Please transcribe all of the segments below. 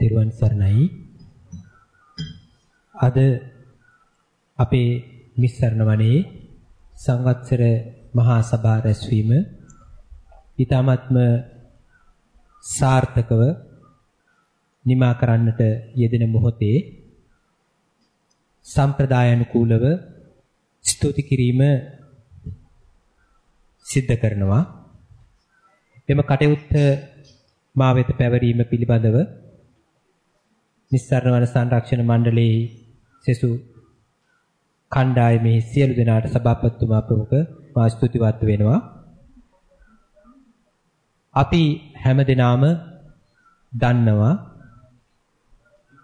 තෙරුවන් සරණයි. අද අපේ මිස්සරණ වනයේ සංවත්සර මහා සභා රැස්වීම ඊ타මත්ම සාර්ථකව නිමා කරන්නට යෙදෙන මොහොතේ සම්ප්‍රදායනුකූලව ස්තුති කිරීම සිද්ධ කරනවා එම කටයුත්ත මා වෙත පැවරීම පිළිබඳව නිස්සාරණ වන සංරක්ෂණ මණ්ඩලයේ සෙසු කණ්ඩායමේ සියලු දෙනාට සභාපතිතුමා ප්‍රමුඛ මා ස්තුතිවත් වෙනවා. අපි හැමදෙනාම දන්නවා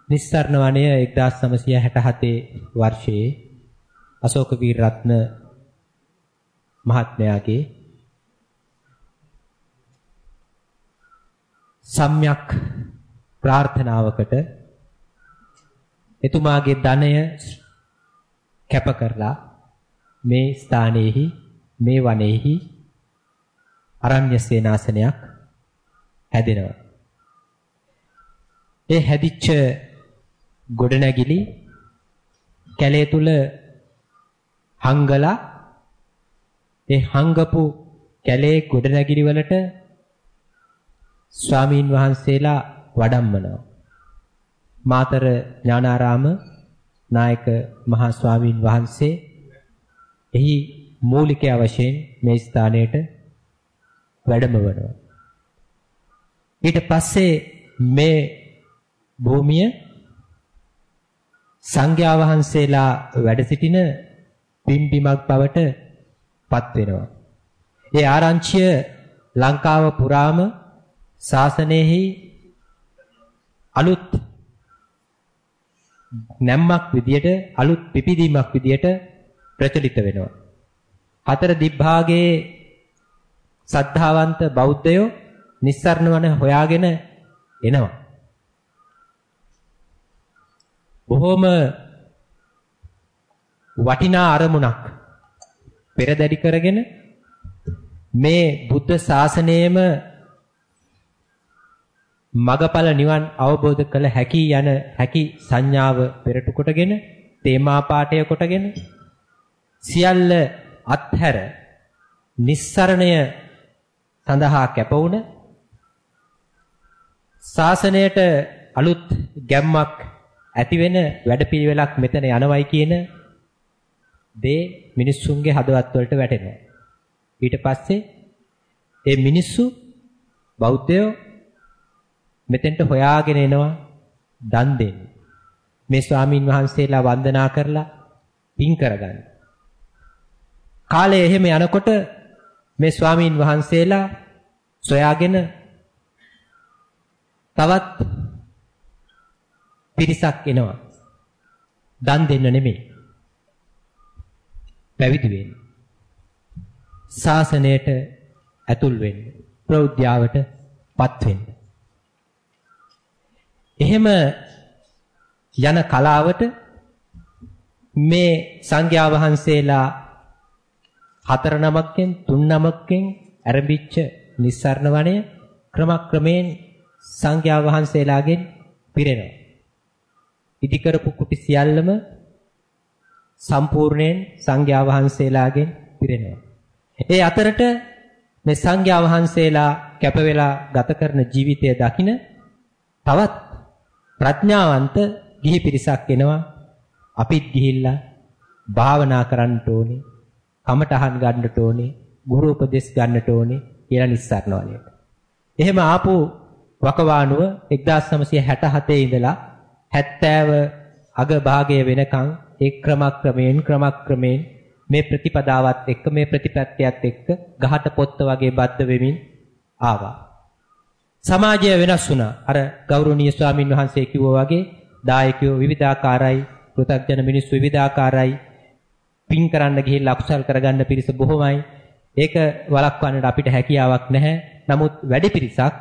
නිස්සාරණ වනය 1967 වර්ෂයේ අශෝක වීරරත්න මහත්මයාගේ සම්‍යක් ප්‍රාර්ථනාවකට එතුමාගේ ධනය කැප කරලා මේ ස්ථානයේහි මේ වනයේහි අරණ්‍ය සේනාසනයක් හැදෙනවා. ඒ හැදිච්ච ගොඩනැගිලි කැලේ තුල හංගලා ඒ හංගපු කැලේ ගොඩනැගිලි වලට ස්වාමීන් වහන්සේලා වඩම්මනවා. මාතර ඥානාරාම නායක මහා ස්වාමීන් වහන්සේ එහි මූලිකය වශයෙන් මේ ස්ථානයට වැඩම වනවා. ඊට පස්සේ මේ භූමිය සංඝයා වහන්සේලා වැඩ සිටින පිම්බිමක් බවට පත් වෙනවා. ඒ ආරංචිය ලංකාව පුරාම ශාසනයෙහි අලුත් නැම්මක් විදියට අලුත් පිපිදීමක් විදියට ප්‍රචලිත වෙනවා. හතර දිබ්භාගයේ සද්ධාවන්ත බෞද්ධයෝ නිස්සරණ වන හොයාගෙන එනවා. බොහොම වටිනා අරමුණක් පෙරදැඩි කරගෙන මේ බුද්ධ ශාසනයේම මගඵල නිවන් අවබෝධ කළ හැකි යන හැකි සංඥාව පෙරටු කොටගෙන තේමා පාඨය කොටගෙන සියල්ල අත්හැර නිස්සරණය සඳහා කැප වුණ ශාසනයට අලුත් ගැම්මක් ඇති වෙන වැඩපිළිවෙලක් මෙතන යනවයි කියන දේ මිනිස්සුන්ගේ හදවත් වලට වැටෙනවා. ඊට පස්සේ ඒ මිනිස්සු බෞද්ධයෝ මෙතෙන්ට හොයාගෙන එනවා දන් දෙන්න. මේ ස්වාමින් වහන්සේලා වන්දනා කරලා පින් කරගන්න. කාලය එහෙම යනකොට මේ ස්වාමින් වහන්සේලා සොයාගෙන තවත් පිරිසක් එනවා. දන් දෙන්න නෙමෙයි. පැවිදි වෙන්න. ශාසනයට ඇතුල් වෙන්න. ප්‍රෞද්ධාවට පත් වෙන්න. එහෙම යන කලාවට මේ සංඝයා වහන්සේලා හතර නමක්ෙන් තුන් නමක්ෙන් ආරම්භිච්ච නිස්සරණ වණය ක්‍රමක්‍රමයෙන් සංඝයා වහන්සේලාගෙන් පිරෙනවා. ඉදි කරපු කුටි සියල්ලම සම්පූර්ණයෙන් සංඝයා වහන්සේලාගෙන් පිරෙනවා. ඒ අතරට මේ සංඝයා වහන්සේලා කැප වෙලා ගත කරන ජීවිතය දකින තවත් ප්‍රඥාවන්ත ගිහි පිරිසක් එනවා අපිත් ගිහිල්ලා භාවනා කරන්නට ඕනේ කමටහන් ගන්නට ඕනේ ගුරු උපදෙස් ගන්නට ඕනේ කියලා නිස්සාරණවලට. එහෙම ආපු වකවානුව 1967 ඉඳලා 70 අග භාගය වෙනකන් ඒ ක්‍රමක්‍රමයෙන් ක්‍රමක්‍රමයෙන් මේ ප්‍රතිපදාවත් එක්ක මේ ප්‍රතිපත්තියත් එක්ක ගහට පොත්ත වගේ බද්ධ වෙමින් ආවා. සමාජය වෙනස් වුණා. අර ගෞරවනීය ස්වාමින් වහන්සේ කිව්වා වගේ දායකයෝ විවිධාකාරයි, කෘතඥ මිනිස්සු විවිධාකාරයි. පින් කරන්න ගිහිල්ලා අකුසල් කරගන්න පිරිස බොහොමයි. ඒක වළක්වන්නට අපිට හැකියාවක් නැහැ. නමුත් වැඩි පිරිසක්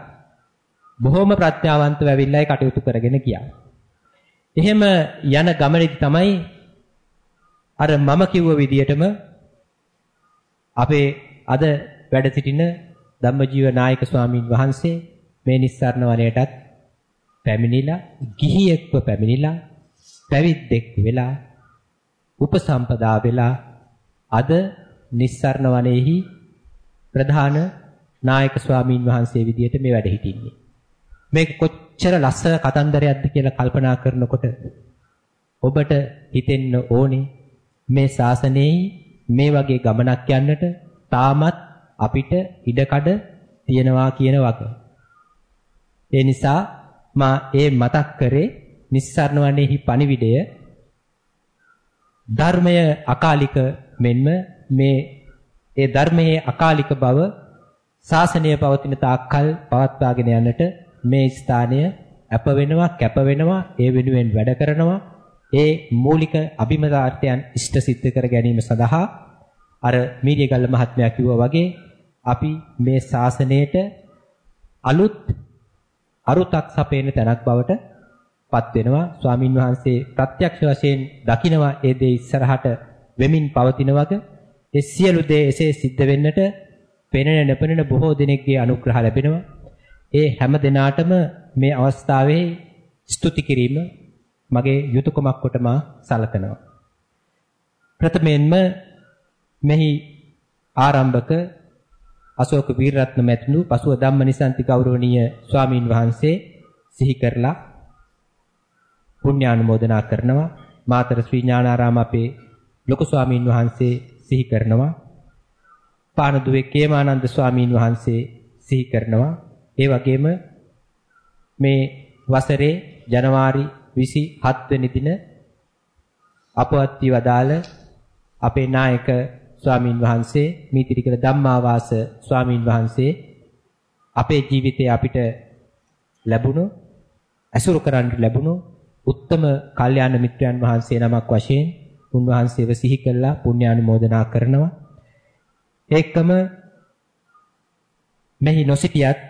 බොහොම ප්‍රඥාවන්තව ඇවිල්ලා ඒ කටයුතු කරගෙන ගියා. එහෙම යන ගමනේදී තමයි අර මම කිව්ව විදියටම අපේ අද වැඩ සිටින ධම්මජීව නායක ස්වාමින් වහන්සේ මේ නිස්සාරණ වනයේටත් පැමිණිලා ගිහියෙක්ව පැමිණිලා පැවිද්දෙක් වෙලා උපසම්පදා වෙලා අද නිස්සරණ වනයේහි ප්‍රධාන නායක ස්වාමීන් වහන්සේ විදියට මේ වැඩ හිටින්නේ. මේක කොච්චර ලස්සන කතන්දරයක්ද කියලා කල්පනා කරනකොට ඔබට හිතෙන්න ඕනේ මේ ශාසනයේ මේ වගේ ගමනක් යන්නට තාමත් අපිට ඉඩකඩ තියනවා කියන වග. ඒ නිසා මා ඒ මතක් කරේ නිස්සාරණ වනේහි පණිවිඩය ධර්මය අකාලික මෙන්ම මේ ඒ ධර්මයේ අකාලික බව ශාසනය පවතින තාක්කල් පවත්වාගෙන යන්නට මේ ස්ථානය අප වෙනවා කැප වෙනවා ඒ වෙනුවෙන් වැඩ කරනවා. ඒ මූලික අභිමතාර්ථයන් ඉෂ්ට සිද්ධ කර ගැනීම සඳහා අර මීරියගල්ල මහත්මයා කිව්වා වගේ අපි මේ ශාසනයට අලුත් අරුතක් සපේන තැනක් බවට පත් වෙනවා. ස්වාමින් වහන්සේ ප්‍රත්‍යක්ෂ වශයෙන් දකිනවා ඒ දේ ඉස්සරහට වෙමින් පවතින වග. ඒ සියලු දේ එසේ සිද්ධ වෙන්නට පෙනෙන නැපෙනෙන බොහෝ දෙනෙක්ගේ අනුග්‍රහ ලැබෙනවා. ඒ හැම දිනාටම මේ අවස්ථාවේ ස්තුති කිරීම මගේ යුතුයකමක් කොට මා සලකනවා. ප්‍රථමයෙන්ම මෙහි ආරම්භක අශෝක වීරරත්න මැතිණු පසුව ධම්මනිසන්ති ගෞරවනීය ස්වාමින් වහන්සේ සිහි කරලා පුණ්‍යානුමෝදනා කරනවා. මාතර ශ්‍රී ඥානාරාම අපේ ලොකු ස්වාමින් වහන්සේ සිහි කරනවා. පානදුවේ කේමානන්ද ස්වාමින් වහන්සේ සිහි කරනවා. ඒ වගේම මේ වසරේ ජනවාරි 27 වෙනි දින අපවත් වී වදාළ අපේ නායක ස්වාමින් වහන්සේ මීතිරිකල ධම්මාවාස ස්වාමින් වහන්සේ අපේ ජීවිතේ අපිට ලැබුණු ඇසුරු කරන්න ලැබුණු උත්තම කල්යාණ මිත්‍රයන් වහන්සේ නමක් වශයෙන් උන්වහන්සේව සිහි කළා පුණ්‍යානුමෝදනා කරනවා. ඒකම මෙහි නොසිටියත්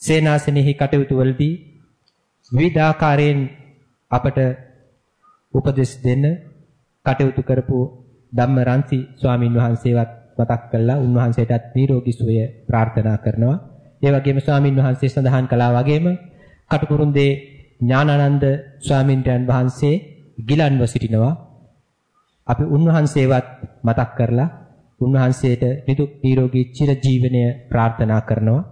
සේනාසනෙහි කටයුතු වලදී විවිධාකාරයෙන් අපට උපදෙස් දෙන්න කටයුතු කරපු ධම්මරන්සි ස්වාමින් වහන්සේවත් මතක් කළා උන්වහන්සේටත් නිරෝගී සුවය ප්‍රාර්ථනා කරනවා. ඒ වගේම ස්වාමින් වහන්සේ සඳහන් කළා වගේම කටුකුරුන්දේ ඥානානන්ද ස්වාමින්වයන් වහන්සේ ගිලන්ව සිටිනවා. අපි උන්වහන්සේවත් මතක් කරලා උන්වහන්සේට නිදුක් නිරෝගී චිර ජීවනය ප්‍රාර්ථනා කරනවා.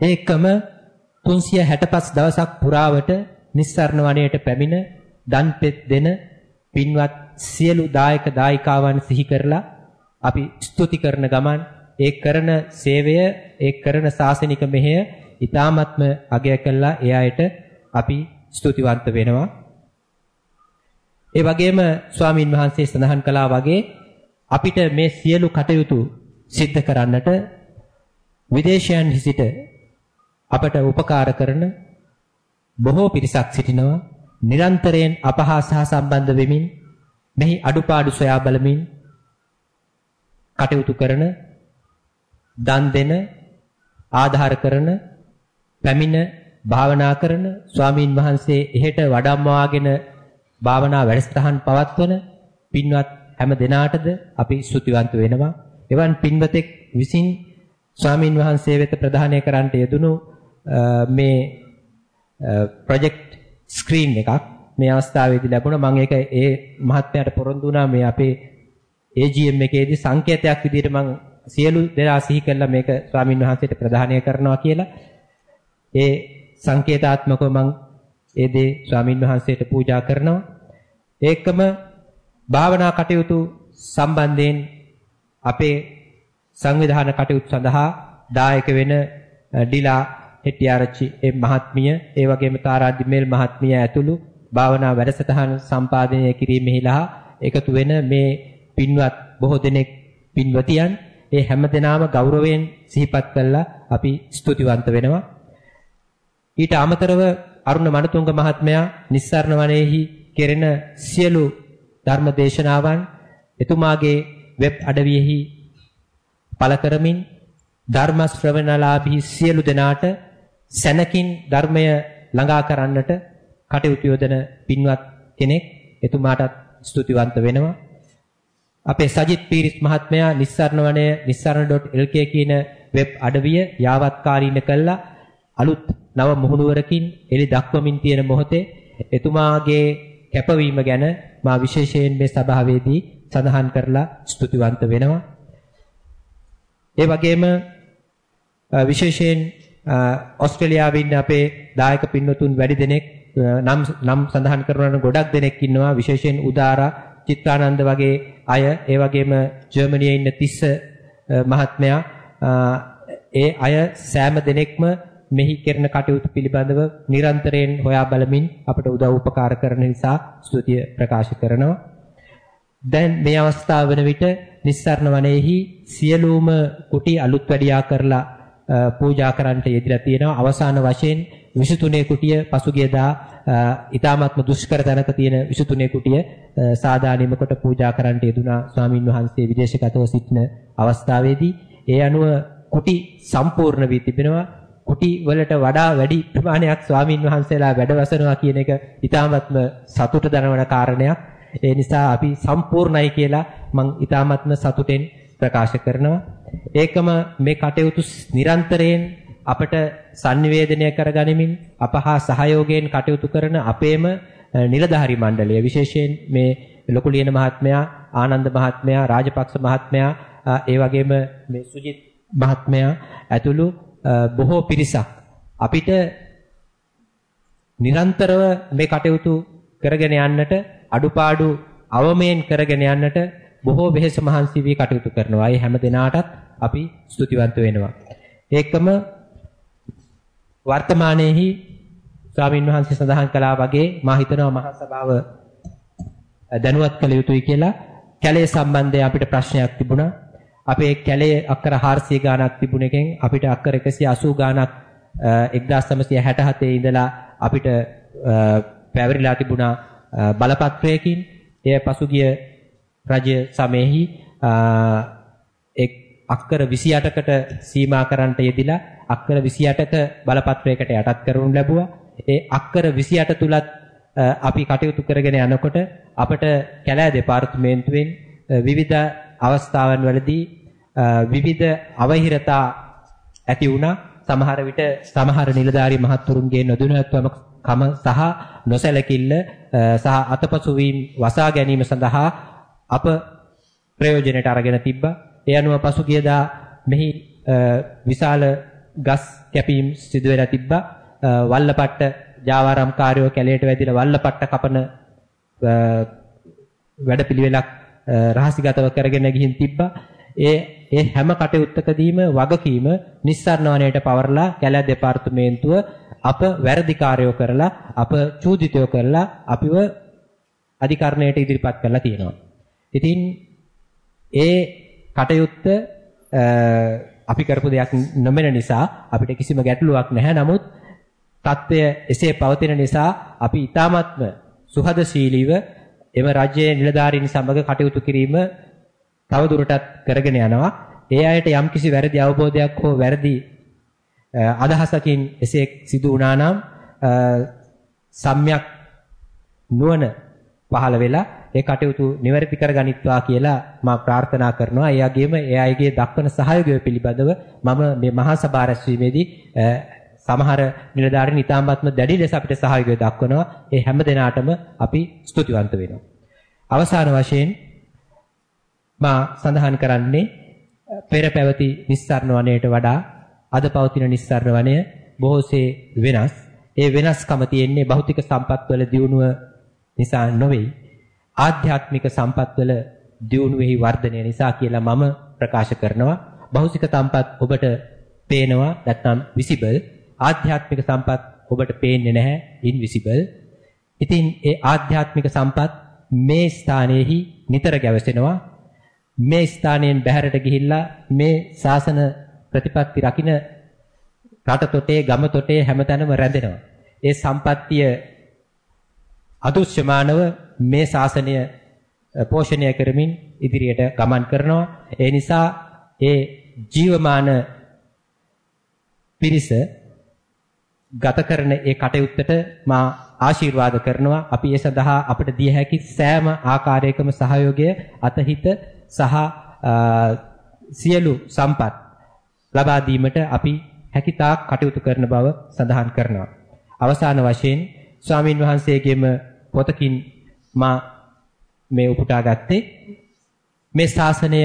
ඒකම 365 දවසක් පුරාවට නිස්සරණ වනයේට පැමිණ දන්පෙත් දෙන පින්වත් සියලු දායක දායිකාවන් සිහි කරලා අපි ස්තුති කරන ගමන් ඒ කරන සේවය ඒ කරන සාසනික මෙහෙය ඊ타මත්ම අගය කළා ඒ අයට අපි ස්තුතිවන්ත වෙනවා. ඒ වගේම ස්වාමින් වහන්සේ සඳහන් කළා වගේ අපිට මේ සියලු කටයුතු සිද්ධ කරන්නට විදේශයන් සිට අපට උපකාර කරන බොහෝ පිරිසක් සිටිනවා. නිරන්තරයෙන් අපහා සහ සම්බන්ධ වෙමින් මෙහි අඩුපාඩු සොයා බලමින් කටයුතු කරන දන් දෙන ආධාර කරන පැමිණ භාවනා කරන ස්වාමීන් වහන්සේ එහෙට වඩම්මවාගෙන භාවනා වැඩසටහන් පවත්වන පින්වත් හැම දිනාටද අපි ස්තුතිවන්ත වෙනවා. එවන් පින්වතෙක් විසින් ස්වාමීන් වහන්සේ වෙත ප්‍රදානය කරන්නට යෙදුණු මේ ප්‍රොජෙක්ට් ස්ක්‍රීන් එකක් මේ අවස්ථාවේදී ලැබුණා. මම ඒක ඒ මහත්මයාට පොරොන්දු වුණා මේ අපේ AGM එකේදී සංකේතයක් විදිහට මම සියලු දෙනා සිහි කළා මේක ස්වාමින් වහන්සේට ප්‍රදානය කරනවා කියලා. ඒ සංකේතාත්මකව මම ඒ දේ ස්වාමින් වහන්සේට පූජා කරනවා. ඒකම භාවනා කටයුතු සම්බන්ධයෙන් අපේ සංවිධාන කටයුතු සඳහා දායක වෙන ඩිලා හෙට්ටිආරච්චි ඒ මහත්මිය ඒ වගේම තාරාදිමේල් මහත්මිය ඇතුළු භාවනා වැඩසටහන් සම්පාදනය කිරීමෙහිලා එකතු වෙන මේ පින්වත් බොහෝ දෙනෙක් පින්වතියන් ඒ හැම දිනාම ගෞරවයෙන් සිහිපත් කළා අපි ස්තුතිවන්ත වෙනවා. ඊට අමතරව අරුණ මනතුංග මහත්මයා නිස්සාරණ වනයේහි කෙරෙන සියලු ධර්ම දේශනාවන් එතුමාගේ වෙබ් අඩවියෙහි පළ කරමින් ධර්ම ශ්‍රවණලාභී සියලු දෙනාට සැනකින් ධර්මය ළඟා කරන්නට කටයුතු යොදන පින්වත් කෙනෙක් එතුමාටත් ස්තුතිවන්ත වෙනවා. අපේ සජිත් පීරිස් මහත්මයා නිස්සාරණ වනය නිස්සාරණ.lk කියන වෙබ් අඩවිය යාවත්කාරීන කළා අලුත් නව මුහුණුවරකින් එලි දක්වමින් තියෙන මොහොතේ එතුමාගේ කැපවීම ගැන මා විශේෂයෙන් මේ සභාවේදී සඳහන් කරලා ස්තුතිවන්ත වෙනවා. ඒ වගේම විශේෂයෙන් ඕස්ට්‍රේලියාවේ ඉන්න අපේ දායක පින්වතුන් වැඩි දෙනෙක් නම් නම් සඳහන් කරන ගොඩක් දෙනෙක් ඉන්නවා විශේෂයෙන් උදාරා චිත්තානන්ද වගේ අය ඒ වගේම ජර්මනියේ ඉන්න තිස්ස මහත්මයා ඒ අය සෑම දෙනෙක්ම මෙහි කරන කටයුතු පිළිබඳව නිරන්තරයෙන් හොයා බලමින් අපට උදව් උපකාර කරන නිසා ස්තුතිය ප්‍රකාශ කරනවා. දැන් මේ අවස්ථාව වන විට නිස්සරණ වනයේහි සියලුම කුටි අලුත් වැඩියා කරලා පූජා කරන්නට යෙදලා තියෙනවා. අවසාන වශයෙන් 23 කුටිය පසුගියදා ඊ타මාත්ම දුෂ්කර තැනක තියෙන 23 කුටිය සාදානෙම කොට පූජා කරන්නට යෙදුනා ස්වාමින් වහන්සේ විදේශගතව සිටින අවස්ථාවේදී. ඒ අනුව කුටි සම්පූර්ණ වී තිබෙනවා. කුටි වලට වඩා වැඩි ප්‍රමාණයක් ස්වාමින් වහන්සේලා වැඩවසනවා කියන එක ඊටාත්ම සතුට දනවන කාරණයක්. ඒ නිසා අපි සම්පූර්ණයි කියලා මම ඊටාත්ම සතුටෙන් ප්‍රකාශ කරනවා. ඒකම මේ කටයුතු නිරන්තරයෙන් අපට sannivedanaya කරගනිමින් අප හා සහයෝගයෙන් කටයුතු කරන අපේම නිලධාරි මණ්ඩලය විශේෂයෙන් මේ ලොකු ලියන මහත්මයා ආනන්ද මහත්මයා රාජපක්ෂ මහත්මයා ඒ වගේම මේ සුජිත් මහත්මයා ඇතුළු බොහෝ පිරිසක් අපිට නිරන්තරව මේ කටයුතු කරගෙන යන්නට අඩුපාඩු අවමයෙන් කරගෙන යන්නට බොහෝ වෙහෙස මහන්සි වී කටයුතු කරනවා. ඒ හැම දිනාටත් අපි ස්තුතිවන්ත වෙනවා. ඒකම වර්තමානයේහි ස්වාමින් වහන්සේ සඳහන් කළා වගේ මා හිතනවා මහා සභාව දැනුවත් කළ යුතුයි කියලා කැලේ සම්බන්ධයෙන් අපිට ප්‍රශ්නයක් තිබුණා. අපේ කැලේ අක්කර 400 ගාණක් තිබුණ එකෙන් අපිට අක්කර 180 ගාණක් 1967 ඉඳලා අපිට පැවරිලා තිබුණා බලපත්‍රයකින් එය පසුගිය රජ සමයේහි එක් අක්කර 28කට සීමා කරන්නට යෙදිලා අක්කර 28ක බලපත්‍රයකට යටත් කරනු ලැබුවා. ඒ අක්කර 28 තුලත් අපි කටයුතු කරගෙන යනකොට අපට කැලෑ දෙපාර්තමේන්තුවෙන් විවිධ අවස්ථාවන් වලදී විවිධ අවහිරතා ඇති වුණා. සමහර විට සමහර නිලධාරී මහත්තුරුන්ගේ නොදුනත්වම කම සහ නොසැලකිල්ල සහ අතපසු වීම වසා ගැනීම සඳහා අප ප්‍රයෝජනයට අරගෙන තිබ්බා. ඒ අනුව පසුගියදා මෙහි විශාල ගස් කැපීම් සිදු වෙලා තිබ්බා. වල්ලපට්ට ජාවාරම් කාර්යෝ කැලේට වැදිලා වල්ලපට්ට කපන වැඩපිළිවෙලක් රහසිගතව කරගෙන ගිහින් තිබ්බා. ඒ ඒ හැම කටයුත්තකදීම වගකීම නිස්සාරණ වනයේට පවර්ලා කැලෑ දෙපාර්තමේන්තුව අප වැරදිකාරයෝ කරලා අප චූදිතයෝ කරලා අපිව අධිකරණයට ඉදිරිපත් කරලා තියෙනවා. ඉතින් ඒ කටයුත්ත අපි කරපු දෙයක් නොමෙන නිසා අපිට කිසිම ගැටලුවක් නැහැ. නමුත් தත්ත්වය එසේ පවතින නිසා අපි ඊ타මත්ම සුහදශීලීව එම රජයේ නිලධාරීන් සමග කටයුතු කිරීම තව දුරටත් කරගෙන යනවා. ඒ අයට යම්කිසි වැරදි අවබෝධයක් හෝ වැරදි අදහසකින් එසේ සිදු වුණා නම් සම්‍යක් නුවණ පහළ වෙලා ඒ කටයුතු නිවැරදි කරගනිත්වා කියලා මා ප්‍රාර්ථනා කරනවා. ඒ වගේම ඒ අයගේ දක්වන සහයෝගය පිළිබඳව මම මේ මහා සභා රැස්වීමේදී සමහර නිලධාරීන් ඉතාමත්ම දැඩි ලෙස අපිට සහයෝගය දක්වනවා. ඒ හැම දිනාටම අපි ස්තුතිවන්ත වෙනවා. අවසාන වශයෙන් මා සඳහන් කරන්නේ පෙර පැවති නිස්සාරණ වනයේට වඩා අද පවතින නිස්සාරණ වනය බොහෝසේ වෙනස්. ඒ වෙනස්කම තියෙන්නේ භෞතික සම්පත්වල දියුණුව නිසා නොවේ. ආධ්‍යාත්මික සම්පත්වල දියුණුවේහි වර්ධනය නිසා කියලා මම ප්‍රකාශ කරනවා. භෞතික සම්පත් ඔබට පේනවා නැත්නම් visible. ආධ්‍යාත්මික සම්පත් ඔබට පේන්නේ නැහැ invisible. ඉතින් ඒ ආධ්‍යාත්මික සම්පත් මේ ස්ථානයේහි නිතර ගැවසෙනවා. මේ ස්ථානයෙන් බැහැරට ගිහිල්ලා මේ ශාසන ප්‍රතිපත්ති රකින්න රට තොටේ ගම තොටේ හැමතැනම රැඳෙනවා. ඒ සම්පත්තිය අදුෂ්‍යමානව මේ ශාසනය පෝෂණය කරමින් ඉදිරියට ගමන් කරනවා. ඒ නිසා ඒ ජීවමාන පිරිස ගත කරන ඒ කටයුත්තට මා ආශිර්වාද කරනවා. අපි ඒ සඳහා අපට දිය හැකි සෑම ආකාරයකම සහයෝගය අතහිත සහ සියලු සම්පත් ලබා දීමට අපි හැකිතාක් කටයුතු කරන බව සඳහන් කරනවා. අවසාන වශයෙන් ස්වාමින් වහන්සේගේම පොතකින් මා මේ උපුටා ගත්තේ මේ ශාසනය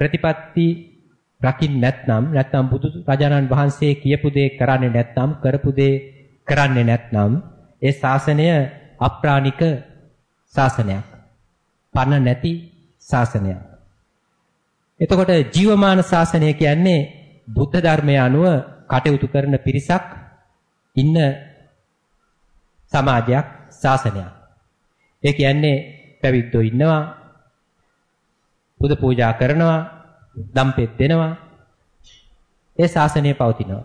ප්‍රතිපත්ති රකින්න නැත්නම් නැත්නම් බුදු රජාණන් වහන්සේ කියපු දේ කරන්නේ නැත්නම් කරපු දේ කරන්නේ නැත්නම් ඒ ශාසනය අප්‍රාණික ශාසනයක්. පණ නැති ශාසනයක්. එතකොට ජීවමාන ශාසනය කියන්නේ බුද්ධ ධර්මය අනුව කටයුතු කරන පිරිසක් ඉන්න සමාජයක් ශාසනයක්. ඒ කියන්නේ පැවිද්දෝ ඉන්නවා පුද පූජා කරනවා දම්පෙත් දෙනවා ඒ ශාසනය පවතිනවා.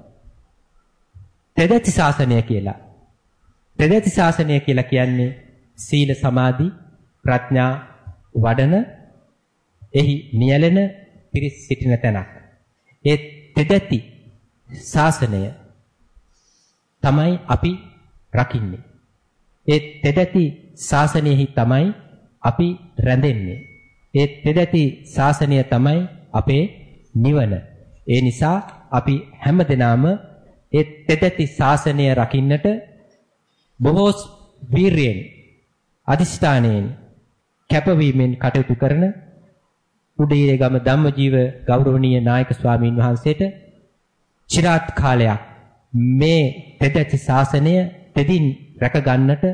තෙදති ශාසනය කියලා. තෙදති ශාසනය කියලා කියන්නේ සීල සමාධි ප්‍රඥා වඩන එහි නියැලෙන පිරිස් සිටින තැනක්. ඒ තෙදති ශාසනය තමයි අපි රකින්නේ. ඒ තෙදති ශාසනයෙහි තමයි අපි රැඳෙන්නේ. ඒ තෙදති ශාසනය තමයි අපේ නිවන. ඒ නිසා අපි හැමදෙනාම ඒ තෙදති ශාසනය රකින්නට බොහෝ වීරියෙන් අදිෂ්ඨානයෙන් කැපවීමෙන් කටයුතු කරන උඩීරේ ගම ධම්මජීව ගෞරවනීය නායක ස්වාමීන් වහන්සේට চিරාත් කාලයක් මේ තෙදති ශාසනය තෙදින් රැක ගන්නට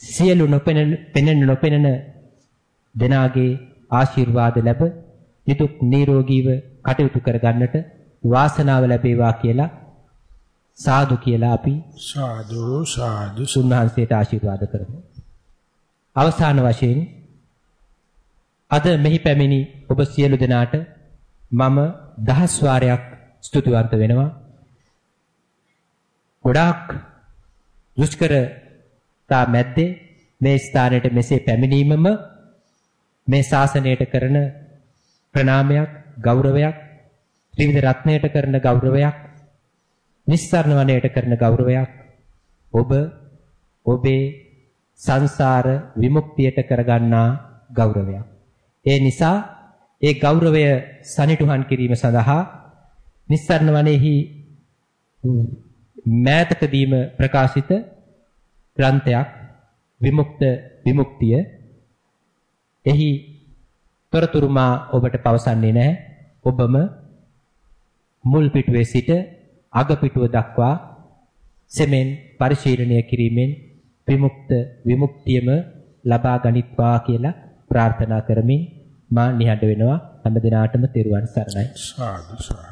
සියලු නොපෙනෙන පෙනෙන නොපෙනෙන දෙනාගේ ආශිර්වාද ලැබ නිදුක් නිරෝගීව කටයුතු කර ගන්නට වාසනාව ලැබේවා කියලා සාදු කියලා අපි සාදු සාදු සුන්වහන්සේට ආශිර්වාද කරමු. අවසාන වශයෙන් අද මෙහි පැමිණි ඔබ සියලු දෙනාට මම දහස් වාරයක් ස්තුතිවන්ත වෙනවා. ගොඩාක් දුෂ්කරතා මැද්දේ මේ ස්ථානයට මෙසේ පැමිණීමම මේ ශාසනයට කරන ප්‍රණාමයක් ගෞරවයක් ත්‍රිවිධ රත්නයට කරන ගෞරවයක් නිස්සාරණ වනයේට කරන ගෞරවයක් ඔබ ඔබේ සංසාර විමුක්තියට කරගන්නා ගෞරවයක්. ඒ නිසා ඒ ගෞරවය සනිටුහන් කිරීම සඳහා නිස්සාරණ වනයේහි මෑතකදීම ප්‍රකාශිත ග්‍රන්ථයක් විමුක්ත විමුක්තිය. එහි තොරතුරු මා ඔබට පවසන්නේ නැහැ. ඔබම මුල් පිටුවේ සිට අග පිටුව දක්වා සෙමෙන් පරිශීලනය කිරීමෙන් විමුක්ත විමුක්තියම ලබා ගනිත්වා කියලා ප්‍රාර්ථනා කරමින් මා නිහඬ වෙනවා. හැම දිනාටම තෙරුවන් සරණයි. සාදු සාදු.